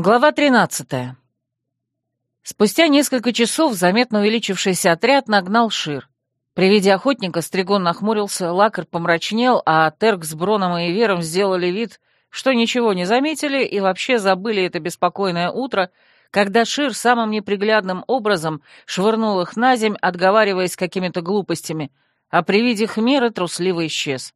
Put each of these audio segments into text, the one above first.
Глава 13. Спустя несколько часов заметно увеличившийся отряд нагнал Шир. При виде охотника Стригон нахмурился, Лакар помрачнел, а Терк с Броном и Вером сделали вид, что ничего не заметили и вообще забыли это беспокойное утро, когда Шир самым неприглядным образом швырнул их на земь, отговариваясь какими-то глупостями, а при виде хмера трусливо исчез.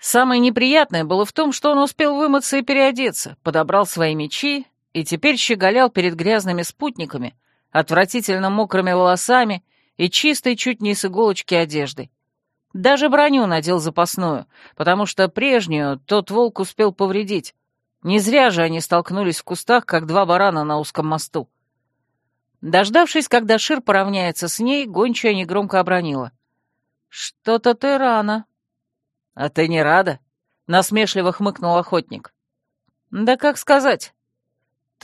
Самое неприятное было в том, что он успел вымыться и переодеться, подобрал свои мечи, и теперь щеголял перед грязными спутниками, отвратительно мокрыми волосами и чистой чуть не с иголочки одеждой. Даже броню надел запасную, потому что прежнюю тот волк успел повредить. Не зря же они столкнулись в кустах, как два барана на узком мосту. Дождавшись, когда Шир поравняется с ней, гончая негромко обронила. «Что-то ты рано». «А ты не рада?» — насмешливо хмыкнул охотник. «Да как сказать.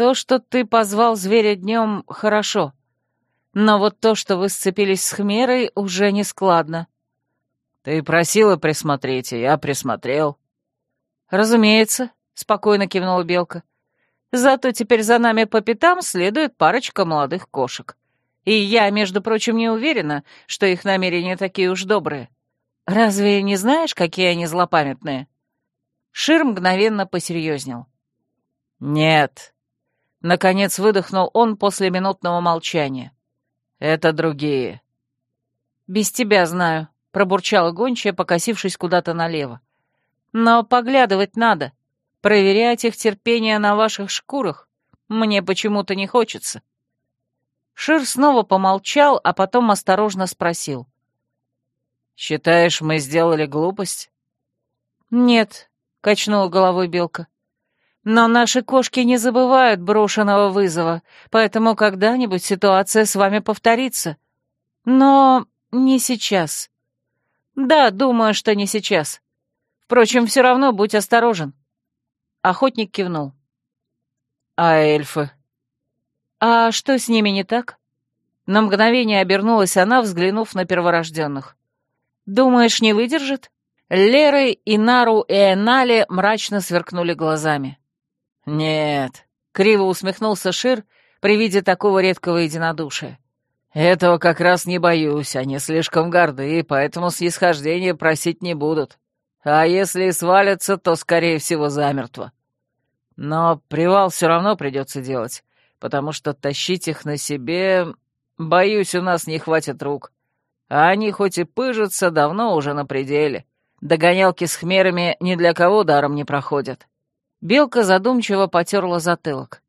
То, что ты позвал зверя днем, хорошо. Но вот то, что вы сцепились с Хмерой, уже не складно. Ты просила присмотреть, и я присмотрел. Разумеется, спокойно кивнула Белка. Зато теперь за нами по пятам следует парочка молодых кошек. И я, между прочим, не уверена, что их намерения такие уж добрые. Разве не знаешь, какие они злопамятные? Шир мгновенно посерьезнел. «Нет, Наконец выдохнул он после минутного молчания. «Это другие». «Без тебя знаю», — пробурчала гончая, покосившись куда-то налево. «Но поглядывать надо. Проверять их терпение на ваших шкурах мне почему-то не хочется». Шир снова помолчал, а потом осторожно спросил. «Считаешь, мы сделали глупость?» «Нет», — качнула головой Белка. Но наши кошки не забывают брошенного вызова, поэтому когда-нибудь ситуация с вами повторится. Но не сейчас. Да, думаю, что не сейчас. Впрочем, все равно будь осторожен. Охотник кивнул. А эльфы? А что с ними не так? На мгновение обернулась она, взглянув на перворожденных. Думаешь, не выдержит? Леры, Инару и Энали мрачно сверкнули глазами. «Нет», — криво усмехнулся Шир при виде такого редкого единодушия. «Этого как раз не боюсь, они слишком горды, поэтому снисхождения просить не будут. А если и свалятся, то, скорее всего, замертво. Но привал все равно придется делать, потому что тащить их на себе, боюсь, у нас не хватит рук. А они хоть и пыжатся, давно уже на пределе. Догонялки с хмерами ни для кого даром не проходят. Белка задумчиво потерла затылок.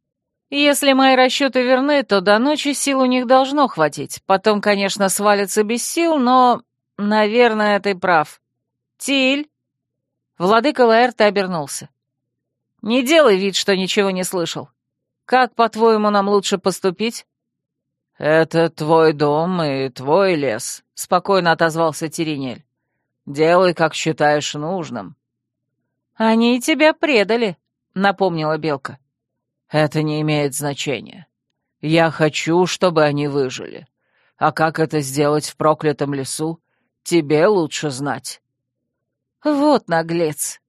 «Если мои расчеты верны, то до ночи сил у них должно хватить. Потом, конечно, свалятся без сил, но, наверное, ты прав. Тиль?» Владыка Лаэрта обернулся. «Не делай вид, что ничего не слышал. Как, по-твоему, нам лучше поступить?» «Это твой дом и твой лес», — спокойно отозвался Теринель. «Делай, как считаешь нужным». «Они тебя предали», — напомнила Белка. «Это не имеет значения. Я хочу, чтобы они выжили. А как это сделать в проклятом лесу, тебе лучше знать». «Вот наглец.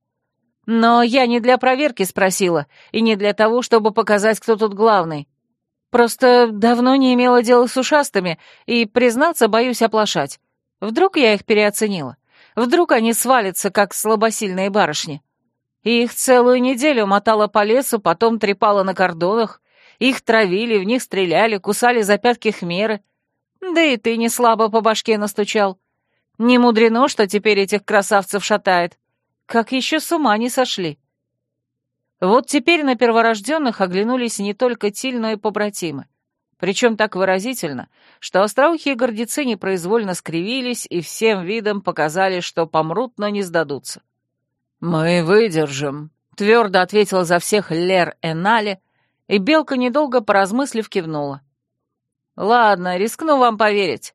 Но я не для проверки спросила, и не для того, чтобы показать, кто тут главный. Просто давно не имела дела с ушастыми, и, признаться, боюсь оплошать. Вдруг я их переоценила? Вдруг они свалятся, как слабосильные барышни?» И их целую неделю мотала по лесу, потом трепала на кордонах. Их травили, в них стреляли, кусали за пятки хмеры. Да и ты не слабо по башке настучал. Не мудрено, что теперь этих красавцев шатает. Как еще с ума не сошли. Вот теперь на перворожденных оглянулись не только Тиль, но и побратимы. Причем так выразительно, что остроухие гордецы непроизвольно скривились и всем видом показали, что помрут, но не сдадутся. «Мы выдержим», — твердо ответила за всех Лер Энали, и Белка, недолго поразмыслив, кивнула. «Ладно, рискну вам поверить.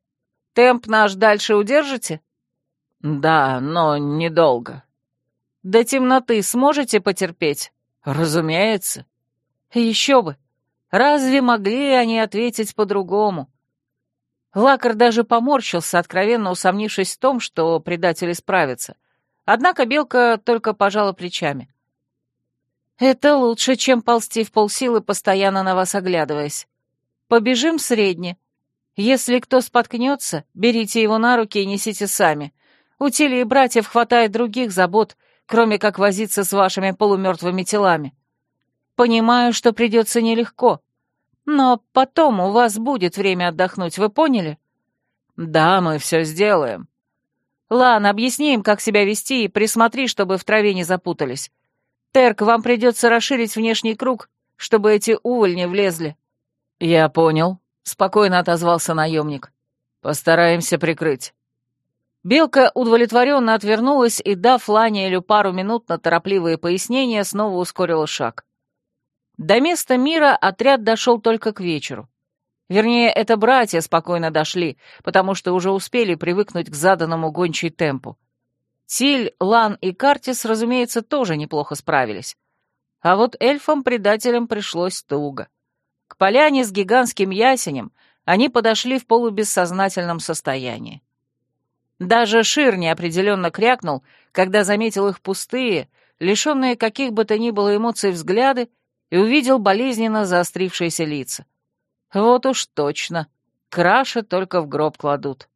Темп наш дальше удержите?» «Да, но недолго». «До темноты сможете потерпеть?» «Разумеется». «Еще бы! Разве могли они ответить по-другому?» Лакар даже поморщился, откровенно усомнившись в том, что предатели справятся — Однако Белка только пожала плечами. «Это лучше, чем ползти в полсилы, постоянно на вас оглядываясь. Побежим средне. Если кто споткнется, берите его на руки и несите сами. У Тили и братьев хватает других забот, кроме как возиться с вашими полумертвыми телами. Понимаю, что придется нелегко, но потом у вас будет время отдохнуть, вы поняли? Да, мы все сделаем. Лан, объясни им, как себя вести, и присмотри, чтобы в траве не запутались. Терк, вам придется расширить внешний круг, чтобы эти увольни влезли. Я понял, спокойно отозвался наемник. Постараемся прикрыть. Белка удовлетворенно отвернулась и, дав Ланиэлю пару минут на торопливые пояснения, снова ускорила шаг. До места мира отряд дошел только к вечеру. Вернее, это братья спокойно дошли, потому что уже успели привыкнуть к заданному гончей темпу. Тиль, Лан и Картис, разумеется, тоже неплохо справились. А вот эльфам-предателям пришлось туго. К поляне с гигантским ясенем они подошли в полубессознательном состоянии. Даже Шир неопределенно крякнул, когда заметил их пустые, лишенные каких бы то ни было эмоций взгляды и увидел болезненно заострившиеся лица. Вот уж точно, краши только в гроб кладут.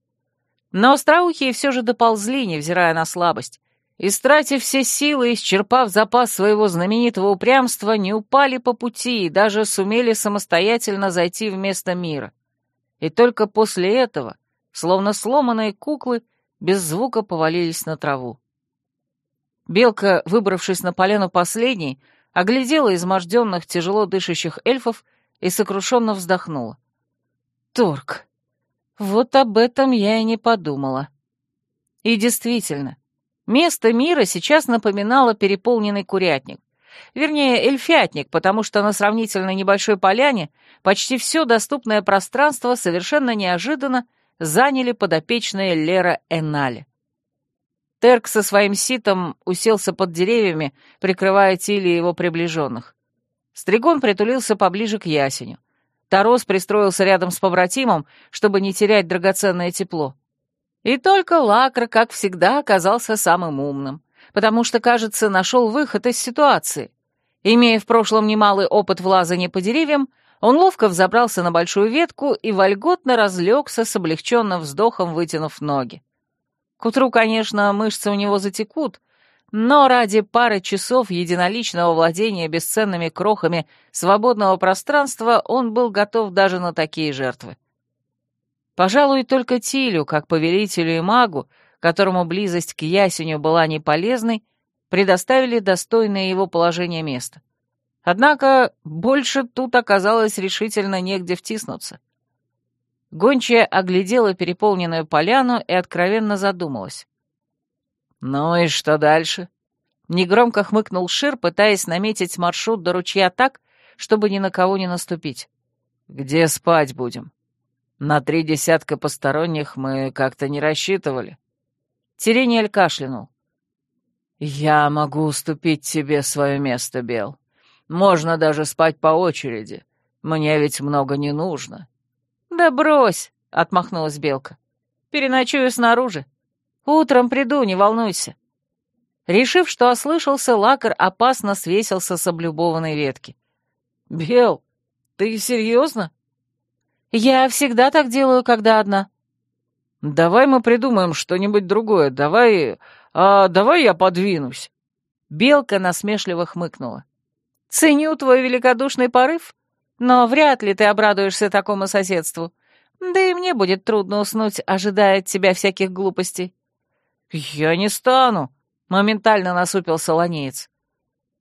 Но остроухие все же доползли, невзирая на слабость, и, стратив все силы, исчерпав запас своего знаменитого упрямства, не упали по пути и даже сумели самостоятельно зайти в место мира. И только после этого, словно сломанные куклы, без звука повалились на траву. Белка, выбравшись на поляну последней, оглядела изможденных, тяжело дышащих эльфов и сокрушенно вздохнула. «Торг, вот об этом я и не подумала». И действительно, место мира сейчас напоминало переполненный курятник. Вернее, эльфятник, потому что на сравнительно небольшой поляне почти все доступное пространство совершенно неожиданно заняли подопечные Лера Энали. Терк со своим ситом уселся под деревьями, прикрывая Тили его приближенных. Стригон притулился поближе к ясеню. Тарос пристроился рядом с побратимом, чтобы не терять драгоценное тепло. И только Лакр, как всегда, оказался самым умным, потому что, кажется, нашел выход из ситуации. Имея в прошлом немалый опыт в лазании по деревьям, он ловко взобрался на большую ветку и вольготно разлегся с облегченным вздохом, вытянув ноги. К утру, конечно, мышцы у него затекут, но ради пары часов единоличного владения бесценными крохами свободного пространства он был готов даже на такие жертвы. Пожалуй, только Тилю, как повелителю и магу, которому близость к ясеню была не полезной, предоставили достойное его положение место. Однако больше тут оказалось решительно негде втиснуться. Гончая оглядела переполненную поляну и откровенно задумалась. «Ну и что дальше?» Негромко хмыкнул Шир, пытаясь наметить маршрут до ручья так, чтобы ни на кого не наступить. «Где спать будем? На три десятка посторонних мы как-то не рассчитывали». Терениэль кашлянул. «Я могу уступить тебе свое место, Бел. Можно даже спать по очереди. Мне ведь много не нужно. «Да брось!» — отмахнулась Белка. «Переночую снаружи. Утром приду, не волнуйся». Решив, что ослышался, Лакар опасно свесился с облюбованной ветки. «Бел, ты серьезно?» «Я всегда так делаю, когда одна». «Давай мы придумаем что-нибудь другое. Давай... А давай я подвинусь». Белка насмешливо хмыкнула. «Ценю твой великодушный порыв, но вряд ли ты обрадуешься такому соседству. Да и мне будет трудно уснуть, ожидая от тебя всяких глупостей». «Я не стану», — моментально насупился ланеец.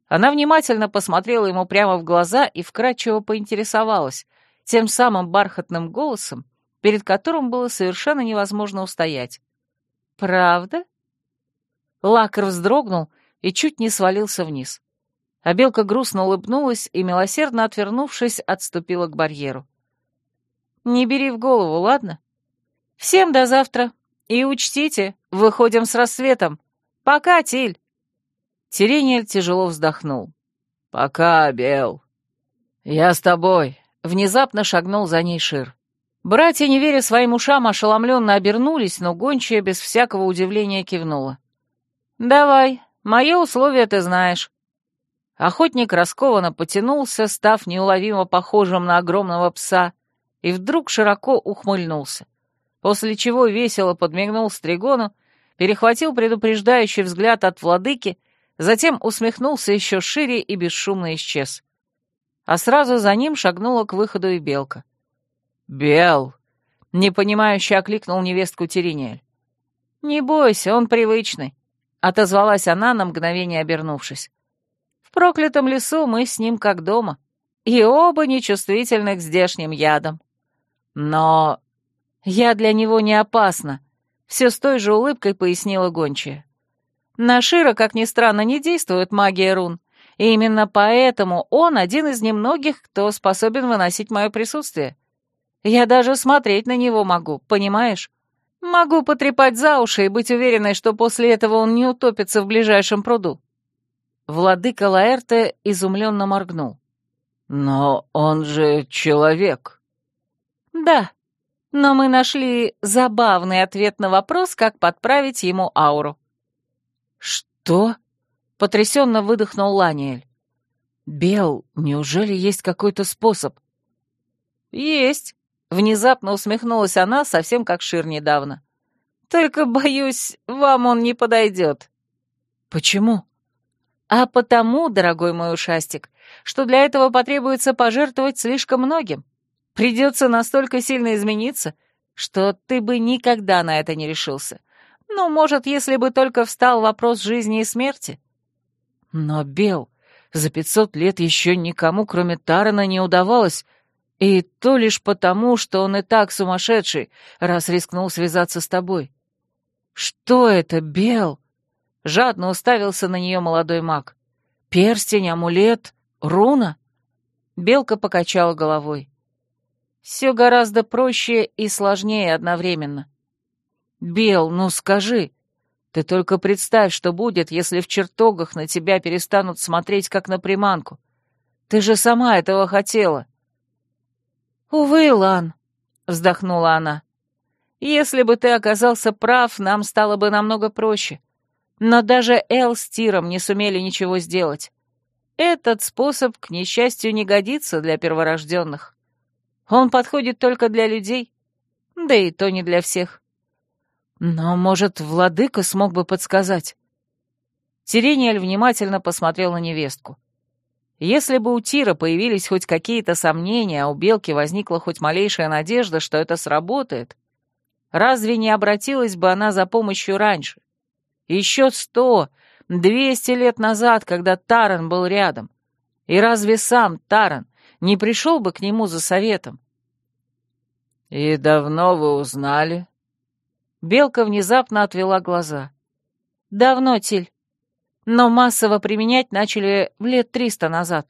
Она внимательно посмотрела ему прямо в глаза и вкрадчиво поинтересовалась, тем самым бархатным голосом, перед которым было совершенно невозможно устоять. «Правда?» Лакар вздрогнул и чуть не свалился вниз. А белка грустно улыбнулась и, милосердно отвернувшись, отступила к барьеру. «Не бери в голову, ладно? Всем до завтра. И учтите, выходим с рассветом. Пока, Тиль!» Терениэль тяжело вздохнул. «Пока, Бел. Я с тобой», — внезапно шагнул за ней Шир. Братья, не веря своим ушам, ошеломленно обернулись, но гончая без всякого удивления кивнула. «Давай, мое условие ты знаешь. Охотник раскованно потянулся, став неуловимо похожим на огромного пса, и вдруг широко ухмыльнулся, после чего весело подмигнул Стригону, перехватил предупреждающий взгляд от владыки, затем усмехнулся еще шире и бесшумно исчез. А сразу за ним шагнула к выходу и белка. «Бел!» — непонимающе окликнул невестку Теринель. «Не бойся, он привычный», — отозвалась она, на мгновение обернувшись. «В проклятом лесу мы с ним как дома, и оба нечувствительны к здешним ядам. Но я для него не опасна», — все с той же улыбкой пояснила гончая. «На Шира, как ни странно, не действует магия рун, и именно поэтому он один из немногих, кто способен выносить мое присутствие. Я даже смотреть на него могу, понимаешь?» Могу потрепать за уши и быть уверенной, что после этого он не утопится в ближайшем пруду. Владыка Лаэрте изумленно моргнул. «Но он же человек». «Да, но мы нашли забавный ответ на вопрос, как подправить ему ауру». «Что?» — потрясенно выдохнул Ланиэль. «Бел, неужели есть какой-то способ?» «Есть. Внезапно усмехнулась она, совсем как Шир недавно. «Только, боюсь, вам он не подойдет». «Почему?» «А потому, дорогой мой ушастик, что для этого потребуется пожертвовать слишком многим. Придется настолько сильно измениться, что ты бы никогда на это не решился. Ну, может, если бы только встал вопрос жизни и смерти». «Но, Бел, за пятьсот лет еще никому, кроме Тарана, не удавалось и то лишь потому, что он и так сумасшедший, раз рискнул связаться с тобой. Что это, Бел? Жадно уставился на нее молодой маг. Перстень, амулет, руна? Белка покачала головой. Все гораздо проще и сложнее одновременно. Бел, ну скажи, ты только представь, что будет, если в чертогах на тебя перестанут смотреть, как на приманку. Ты же сама этого хотела. «Увы, Лан», — вздохнула она. «Если бы ты оказался прав, нам стало бы намного проще. Но даже Эл с Тиром не сумели ничего сделать. Этот способ, к несчастью, не годится для перворожденных. Он подходит только для людей, да и то не для всех. Но, может, владыка смог бы подсказать?» Сирениэль внимательно посмотрел на невестку. Если бы у Тира появились хоть какие-то сомнения, а у Белки возникла хоть малейшая надежда, что это сработает, разве не обратилась бы она за помощью раньше? Еще сто, двести лет назад, когда Таран был рядом. И разве сам Таран не пришел бы к нему за советом? «И давно вы узнали?» Белка внезапно отвела глаза. «Давно, Тиль но массово применять начали в лет триста назад.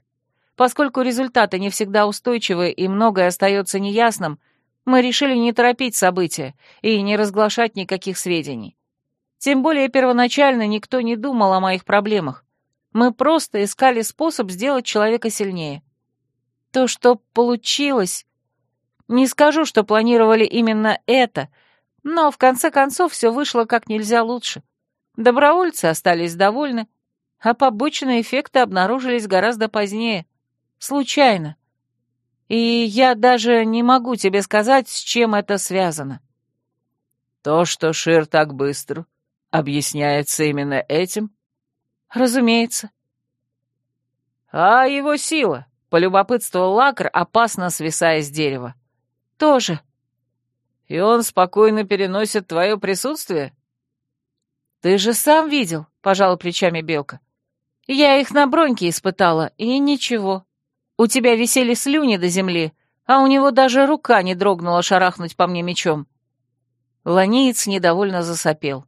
Поскольку результаты не всегда устойчивы и многое остается неясным, мы решили не торопить события и не разглашать никаких сведений. Тем более первоначально никто не думал о моих проблемах. Мы просто искали способ сделать человека сильнее. То, что получилось... Не скажу, что планировали именно это, но в конце концов все вышло как нельзя лучше. Добровольцы остались довольны, а побочные эффекты обнаружились гораздо позднее. Случайно. И я даже не могу тебе сказать, с чем это связано. То, что Шир так быстро, объясняется именно этим? Разумеется. А его сила, полюбопытствовал Лакр, опасно свисая с дерева. Тоже. И он спокойно переносит твое присутствие? «Ты же сам видел», — пожала плечами Белка. «Я их на броньке испытала, и ничего. У тебя висели слюни до земли, а у него даже рука не дрогнула шарахнуть по мне мечом». Ланеец недовольно засопел.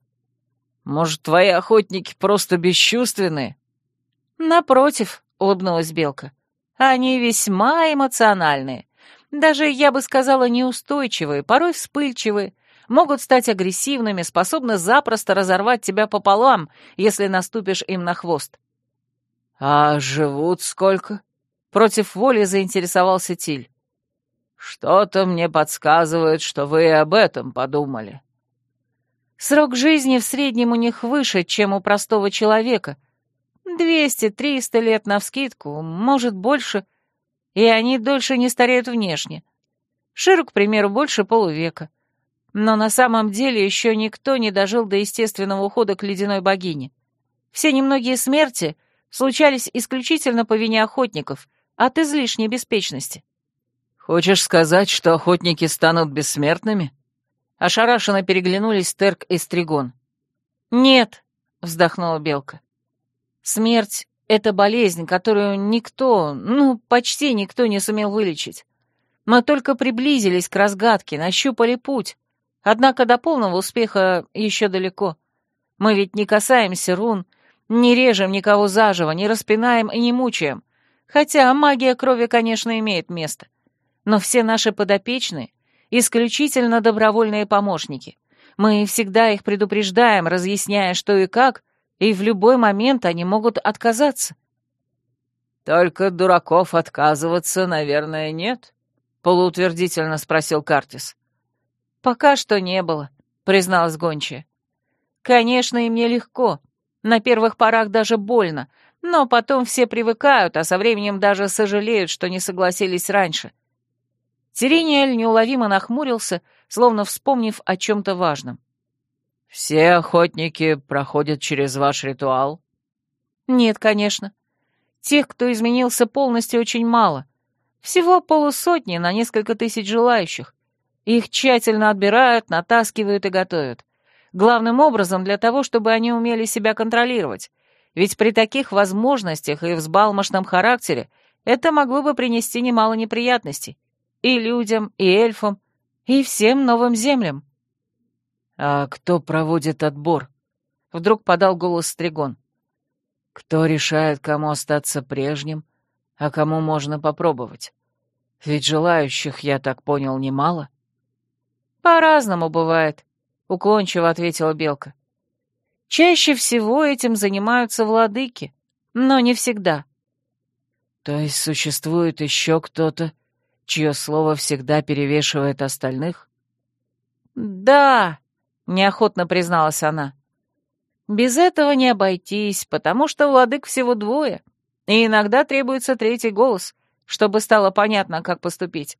«Может, твои охотники просто бесчувственные?» «Напротив», — улыбнулась Белка. «Они весьма эмоциональные. Даже, я бы сказала, неустойчивые, порой вспыльчивые, могут стать агрессивными, способны запросто разорвать тебя пополам, если наступишь им на хвост. «А живут сколько?» — против воли заинтересовался Тиль. «Что-то мне подсказывает, что вы об этом подумали». «Срок жизни в среднем у них выше, чем у простого человека, Двести-триста лет навскидку, может, больше, и они дольше не стареют внешне. Ширу, к примеру, больше полувека. Но на самом деле еще никто не дожил до естественного ухода к ледяной богине. Все немногие смерти случались исключительно по вине охотников, от излишней беспечности. «Хочешь сказать, что охотники станут бессмертными?» Ошарашенно переглянулись Терк и Стригон. «Нет», — вздохнула Белка. «Смерть — это болезнь, которую никто, ну, почти никто не сумел вылечить. Мы только приблизились к разгадке, нащупали путь, Однако до полного успеха еще далеко. Мы ведь не касаемся рун, не режем никого заживо, не распинаем и не мучаем. Хотя магия крови, конечно, имеет место. Но все наши подопечные — исключительно добровольные помощники. Мы всегда их предупреждаем, разъясняя, что и как, и в любой момент они могут отказаться. «Только дураков отказываться, наверное, нет?» — полуутвердительно спросил Картис. «Пока что не было», — призналась гончая. «Конечно, и мне легко. На первых порах даже больно, но потом все привыкают, а со временем даже сожалеют, что не согласились раньше». Тирениэль неуловимо нахмурился, словно вспомнив о чем-то важном. «Все охотники проходят через ваш ритуал?» «Нет, конечно. Тех, кто изменился полностью, очень мало. Всего полусотни на несколько тысяч желающих. Их тщательно отбирают, натаскивают и готовят. Главным образом для того, чтобы они умели себя контролировать. Ведь при таких возможностях и взбалмошном характере это могло бы принести немало неприятностей. И людям, и эльфам, и всем новым землям. «А кто проводит отбор?» — вдруг подал голос Стригон. «Кто решает, кому остаться прежним, а кому можно попробовать? Ведь желающих, я так понял, немало». «По-разному бывает», — уклончиво ответила Белка. «Чаще всего этим занимаются владыки, но не всегда». «То есть существует еще кто-то, чье слово всегда перевешивает остальных?» «Да», — неохотно призналась она. «Без этого не обойтись, потому что владык всего двое, и иногда требуется третий голос, чтобы стало понятно, как поступить.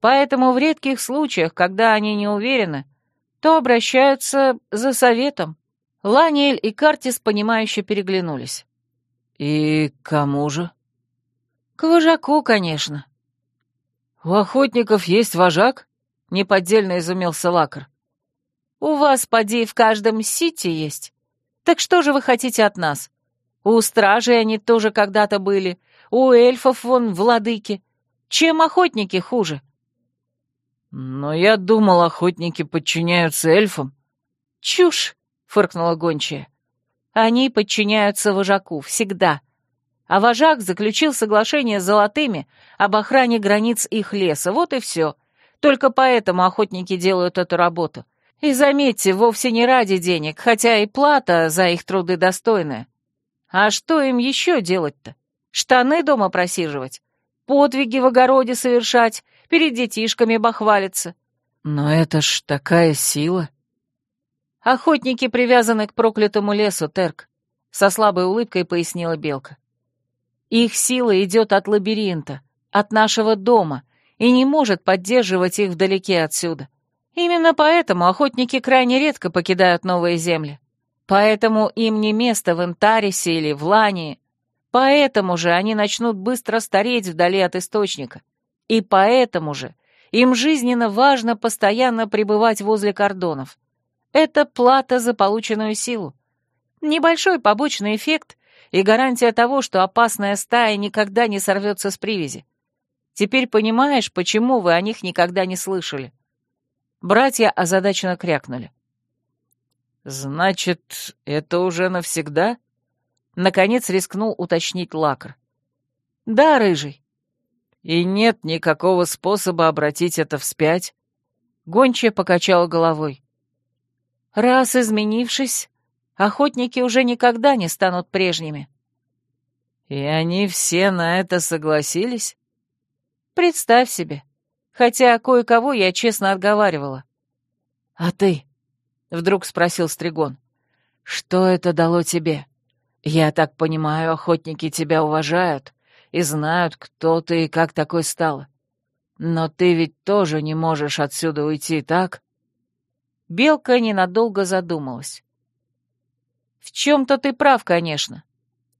Поэтому в редких случаях, когда они не уверены, то обращаются за советом. Ланиэль и Картис, понимающе переглянулись. «И кому же?» «К вожаку, конечно». «У охотников есть вожак?» — неподдельно изумился Лакар. «У вас, поди, в каждом сити есть. Так что же вы хотите от нас? У стражей они тоже когда-то были, у эльфов вон владыки. Чем охотники хуже?» «Но я думал, охотники подчиняются эльфам». «Чушь!» — фыркнула гончая. «Они подчиняются вожаку, всегда. А вожак заключил соглашение с золотыми об охране границ их леса, вот и все. Только поэтому охотники делают эту работу. И заметьте, вовсе не ради денег, хотя и плата за их труды достойная. А что им еще делать-то? Штаны дома просиживать? Подвиги в огороде совершать перед детишками бахвалиться. Но это ж такая сила. Охотники привязаны к проклятому лесу, Терк, со слабой улыбкой пояснила Белка. Их сила идет от лабиринта, от нашего дома, и не может поддерживать их вдалеке отсюда. Именно поэтому охотники крайне редко покидают новые земли. Поэтому им не место в Интарисе или в Лании. Поэтому же они начнут быстро стареть вдали от источника. И поэтому же им жизненно важно постоянно пребывать возле кордонов. Это плата за полученную силу. Небольшой побочный эффект и гарантия того, что опасная стая никогда не сорвется с привязи. Теперь понимаешь, почему вы о них никогда не слышали?» Братья озадаченно крякнули. «Значит, это уже навсегда?» Наконец рискнул уточнить Лакр. «Да, Рыжий. И нет никакого способа обратить это вспять? Гончая покачала головой. Раз изменившись, охотники уже никогда не станут прежними. И они все на это согласились? Представь себе. Хотя кое-кого я честно отговаривала. А ты? Вдруг спросил Стригон. Что это дало тебе? «Я так понимаю, охотники тебя уважают и знают, кто ты и как такой стала. Но ты ведь тоже не можешь отсюда уйти, так?» Белка ненадолго задумалась. «В чем-то ты прав, конечно.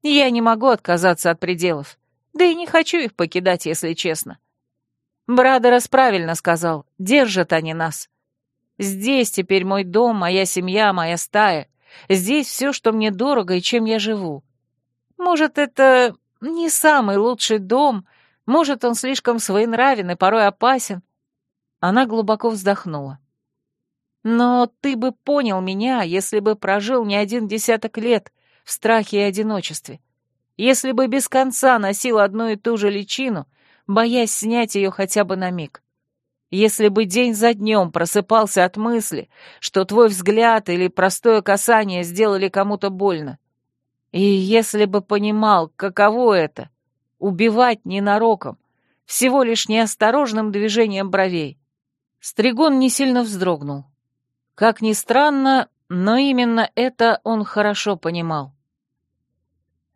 Я не могу отказаться от пределов, да и не хочу их покидать, если честно. Брадерас правильно сказал, держат они нас. Здесь теперь мой дом, моя семья, моя стая. Здесь все, что мне дорого и чем я живу. Может, это не самый лучший дом, может, он слишком своенравен и порой опасен. Она глубоко вздохнула. Но ты бы понял меня, если бы прожил не один десяток лет в страхе и одиночестве. Если бы без конца носил одну и ту же личину, боясь снять ее хотя бы на миг. Если бы день за днем просыпался от мысли, что твой взгляд или простое касание сделали кому-то больно. И если бы понимал, каково это — убивать ненароком, всего лишь неосторожным движением бровей. Стригон не сильно вздрогнул. Как ни странно, но именно это он хорошо понимал.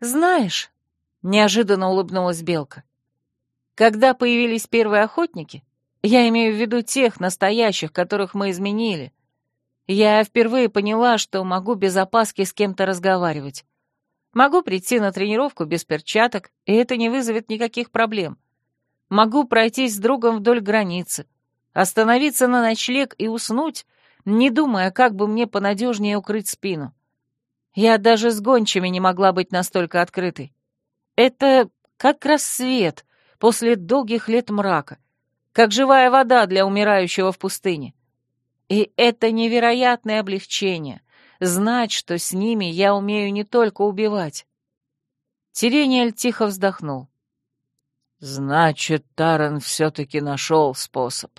«Знаешь», — неожиданно улыбнулась Белка, «когда появились первые охотники, я имею в виду тех настоящих, которых мы изменили, я впервые поняла, что могу без опаски с кем-то разговаривать. Могу прийти на тренировку без перчаток, и это не вызовет никаких проблем. Могу пройтись с другом вдоль границы, остановиться на ночлег и уснуть, не думая, как бы мне понадежнее укрыть спину. Я даже с гончими не могла быть настолько открытой. Это как рассвет после долгих лет мрака, как живая вода для умирающего в пустыне. И это невероятное облегчение — знать, что с ними я умею не только убивать. Тирениэль тихо вздохнул. «Значит, Таран все-таки нашел способ».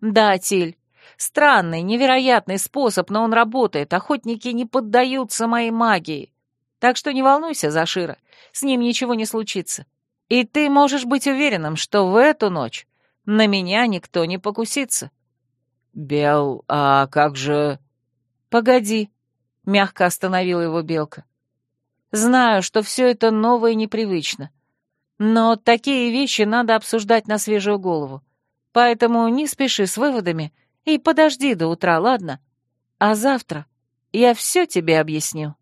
«Да, Тиль, Странный, невероятный способ, но он работает. Охотники не поддаются моей магии. Так что не волнуйся, Зашира, с ним ничего не случится. И ты можешь быть уверенным, что в эту ночь на меня никто не покусится. Бел, а как же... Погоди, мягко остановила его Белка. Знаю, что все это ново и непривычно. Но такие вещи надо обсуждать на свежую голову. Поэтому не спеши с выводами и подожди до утра, ладно? А завтра я все тебе объясню.